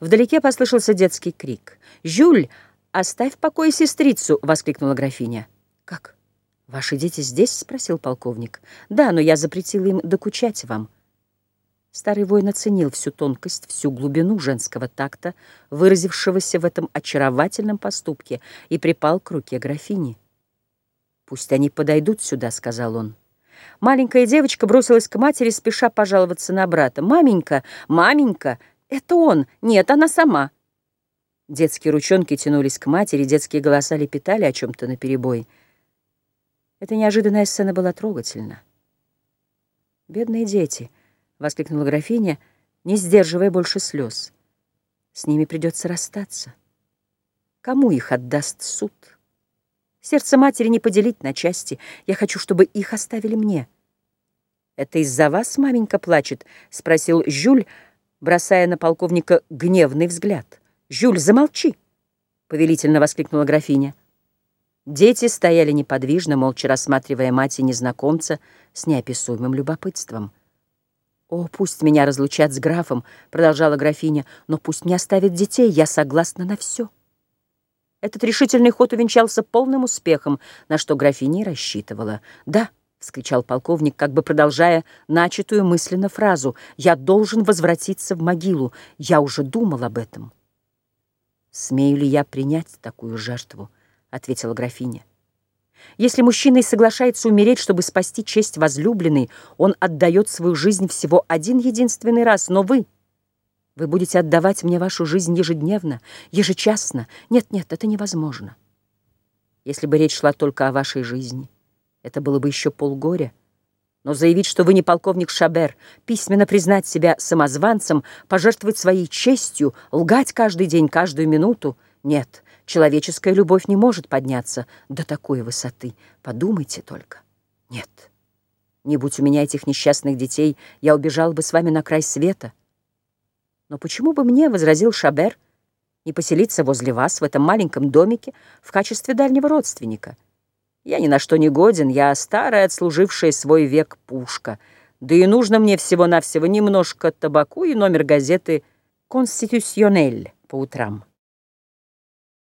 Вдалеке послышался детский крик. «Жюль, оставь в покое сестрицу!» — воскликнула графиня. «Как? Ваши дети здесь?» — спросил полковник. «Да, но я запретила им докучать вам». Старый воин оценил всю тонкость, всю глубину женского такта, выразившегося в этом очаровательном поступке, и припал к руке графини. «Пусть они подойдут сюда», — сказал он. Маленькая девочка бросилась к матери, спеша пожаловаться на брата. «Маменька! Маменька!» «Это он! Нет, она сама!» Детские ручонки тянулись к матери, детские голоса лепетали о чем-то наперебой. Эта неожиданная сцена была трогательна. «Бедные дети!» — воскликнула графиня, не сдерживая больше слез. «С ними придется расстаться. Кому их отдаст суд? Сердце матери не поделить на части. Я хочу, чтобы их оставили мне». «Это из-за вас маменька плачет?» — спросил Жюль, — бросая на полковника гневный взгляд. «Жюль, замолчи!» — повелительно воскликнула графиня. Дети стояли неподвижно, молча рассматривая мать и незнакомца с неописуемым любопытством. «О, пусть меня разлучат с графом», — продолжала графиня, «но пусть не оставят детей, я согласна на все». Этот решительный ход увенчался полным успехом, на что графиня рассчитывала. «Да», — вскричал полковник, как бы продолжая начатую мысленно фразу. «Я должен возвратиться в могилу. Я уже думал об этом». «Смею ли я принять такую жертву?» — ответила графиня. «Если мужчина и соглашается умереть, чтобы спасти честь возлюбленной, он отдает свою жизнь всего один единственный раз, но вы...» Вы будете отдавать мне вашу жизнь ежедневно, ежечасно. Нет, нет, это невозможно. Если бы речь шла только о вашей жизни, это было бы еще полгоря. Но заявить, что вы не полковник Шабер, письменно признать себя самозванцем, пожертвовать своей честью, лгать каждый день, каждую минуту — нет, человеческая любовь не может подняться до такой высоты. Подумайте только. Нет. Не будь у меня этих несчастных детей, я убежал бы с вами на край света. Но почему бы мне, — возразил Шабер, — не поселиться возле вас в этом маленьком домике в качестве дальнего родственника — я ни на что не годен, я старая, отслужившая свой век пушка. Да и нужно мне всего-навсего немножко табаку и номер газеты «Конститюционель» по утрам.